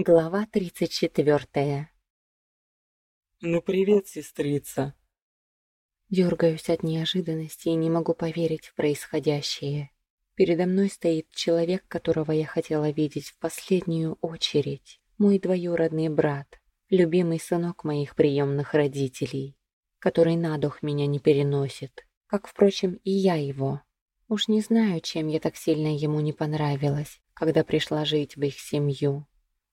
Глава тридцать четвертая. «Ну привет, сестрица!» Дергаюсь от неожиданности и не могу поверить в происходящее. Передо мной стоит человек, которого я хотела видеть в последнюю очередь. Мой двоюродный брат, любимый сынок моих приемных родителей, который на дух меня не переносит, как, впрочем, и я его. Уж не знаю, чем я так сильно ему не понравилась, когда пришла жить в их семью.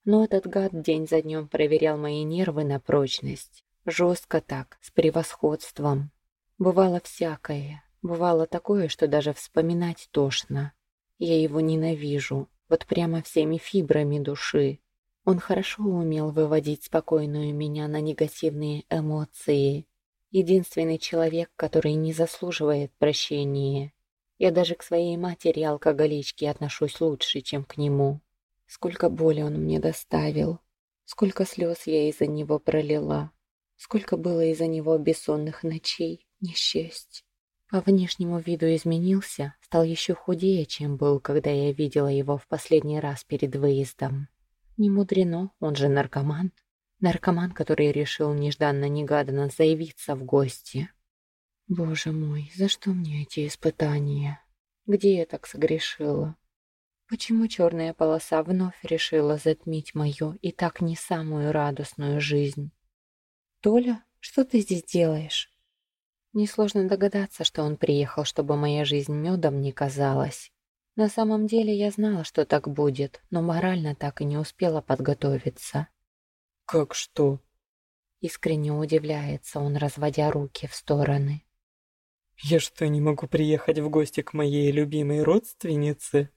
Но этот гад день за днем проверял мои нервы на прочность. Жестко так, с превосходством. Бывало всякое. Бывало такое, что даже вспоминать тошно. Я его ненавижу, вот прямо всеми фибрами души. Он хорошо умел выводить спокойную меня на негативные эмоции. Единственный человек, который не заслуживает прощения. Я даже к своей матери-алкоголичке отношусь лучше, чем к нему. Сколько боли он мне доставил, сколько слез я из-за него пролила, сколько было из-за него бессонных ночей, несчастье. По внешнему виду изменился, стал еще худее, чем был, когда я видела его в последний раз перед выездом. Не мудрено, он же наркоман. Наркоман, который решил нежданно-негаданно заявиться в гости. Боже мой, за что мне эти испытания? Где я так согрешила? Почему черная полоса вновь решила затмить мою и так не самую радостную жизнь? «Толя, что ты здесь делаешь?» Несложно догадаться, что он приехал, чтобы моя жизнь медом не казалась. На самом деле я знала, что так будет, но морально так и не успела подготовиться. «Как что?» Искренне удивляется он, разводя руки в стороны. «Я что, не могу приехать в гости к моей любимой родственнице?»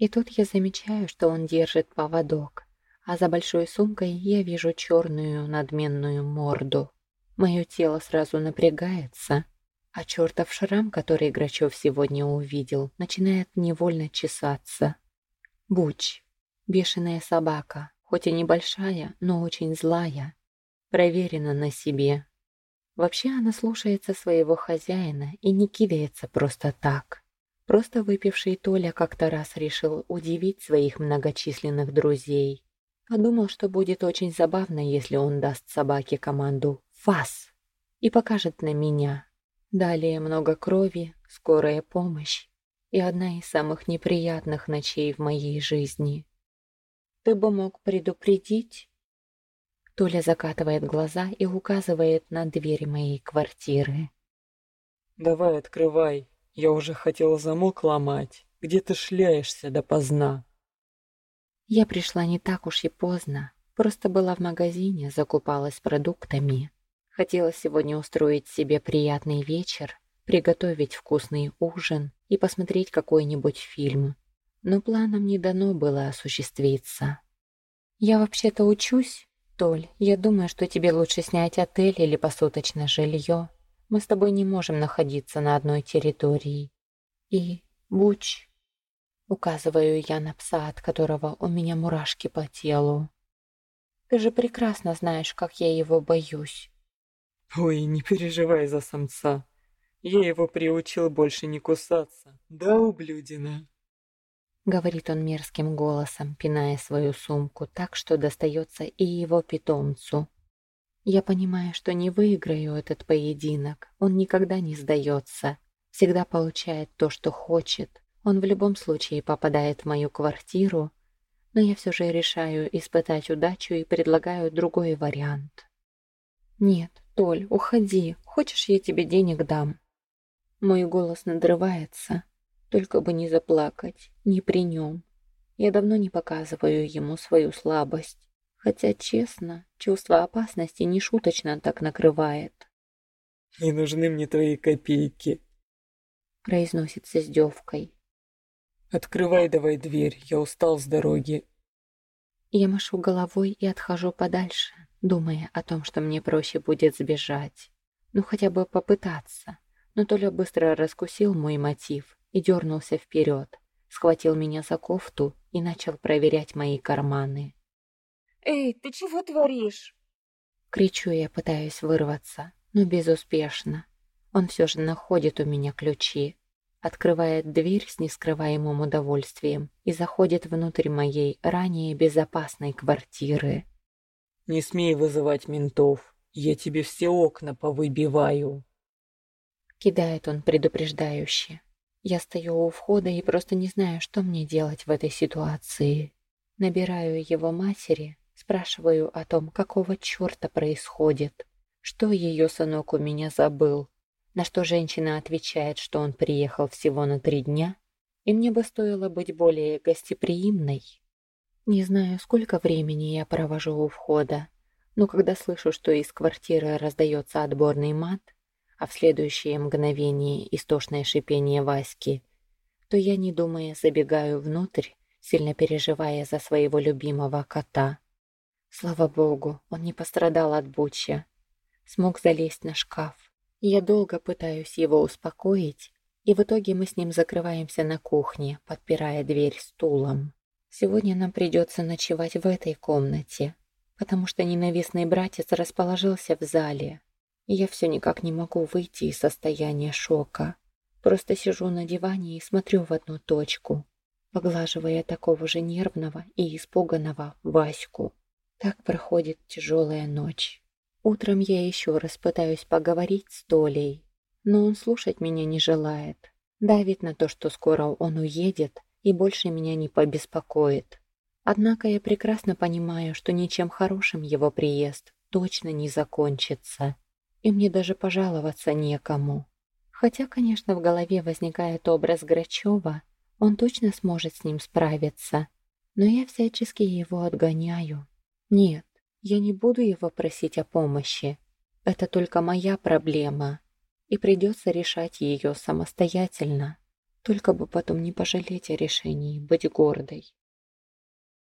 И тут я замечаю, что он держит поводок, а за большой сумкой я вижу черную надменную морду. Мое тело сразу напрягается, а чертов шрам, который Грачев сегодня увидел, начинает невольно чесаться. Буч. Бешеная собака, хоть и небольшая, но очень злая. Проверена на себе. Вообще она слушается своего хозяина и не кидается просто так. Просто выпивший Толя как-то раз решил удивить своих многочисленных друзей. Подумал, что будет очень забавно, если он даст собаке команду «Фас!» и покажет на меня. Далее много крови, скорая помощь и одна из самых неприятных ночей в моей жизни. «Ты бы мог предупредить?» Толя закатывает глаза и указывает на дверь моей квартиры. «Давай, открывай!» Я уже хотела замок ломать. Где ты шляешься допоздна?» Я пришла не так уж и поздно. Просто была в магазине, закупалась продуктами. Хотела сегодня устроить себе приятный вечер, приготовить вкусный ужин и посмотреть какой-нибудь фильм. Но планам не дано было осуществиться. «Я вообще-то учусь, Толь. Я думаю, что тебе лучше снять отель или посуточное жилье. Мы с тобой не можем находиться на одной территории. И, Буч, указываю я на пса, от которого у меня мурашки по телу. Ты же прекрасно знаешь, как я его боюсь. Ой, не переживай за самца. Я его приучил больше не кусаться. Да, ублюдина? Говорит он мерзким голосом, пиная свою сумку так, что достается и его питомцу. Я понимаю, что не выиграю этот поединок. Он никогда не сдается. Всегда получает то, что хочет. Он в любом случае попадает в мою квартиру. Но я все же решаю испытать удачу и предлагаю другой вариант. «Нет, Толь, уходи. Хочешь, я тебе денег дам?» Мой голос надрывается. Только бы не заплакать, не при нем. Я давно не показываю ему свою слабость. Хотя, честно, чувство опасности не шуточно так накрывает. «Не нужны мне твои копейки», — произносит с издевкой. «Открывай давай дверь, я устал с дороги». Я машу головой и отхожу подальше, думая о том, что мне проще будет сбежать. Ну, хотя бы попытаться. Но Толя быстро раскусил мой мотив и дернулся вперед, схватил меня за кофту и начал проверять мои карманы. «Эй, ты чего творишь?» Кричу я, пытаюсь вырваться, но безуспешно. Он все же находит у меня ключи. открывает дверь с нескрываемым удовольствием и заходит внутрь моей ранее безопасной квартиры. «Не смей вызывать ментов, я тебе все окна повыбиваю!» Кидает он предупреждающе. Я стою у входа и просто не знаю, что мне делать в этой ситуации. Набираю его матери, спрашиваю о том, какого черта происходит, что ее сынок у меня забыл, на что женщина отвечает, что он приехал всего на три дня, и мне бы стоило быть более гостеприимной. Не знаю, сколько времени я провожу у входа, но когда слышу, что из квартиры раздается отборный мат, а в следующее мгновение истошное шипение Васьки, то я, не думая, забегаю внутрь, сильно переживая за своего любимого кота. Слава богу, он не пострадал от буча. Смог залезть на шкаф. Я долго пытаюсь его успокоить, и в итоге мы с ним закрываемся на кухне, подпирая дверь стулом. Сегодня нам придется ночевать в этой комнате, потому что ненавистный братец расположился в зале, я все никак не могу выйти из состояния шока. Просто сижу на диване и смотрю в одну точку, поглаживая такого же нервного и испуганного Ваську. Так проходит тяжелая ночь. Утром я еще раз пытаюсь поговорить с Толей, но он слушать меня не желает. Давит на то, что скоро он уедет и больше меня не побеспокоит. Однако я прекрасно понимаю, что ничем хорошим его приезд точно не закончится. И мне даже пожаловаться некому. Хотя, конечно, в голове возникает образ Грачева, он точно сможет с ним справиться. Но я всячески его отгоняю. Нет, я не буду его просить о помощи. Это только моя проблема, и придется решать ее самостоятельно. Только бы потом не пожалеть о решении быть гордой.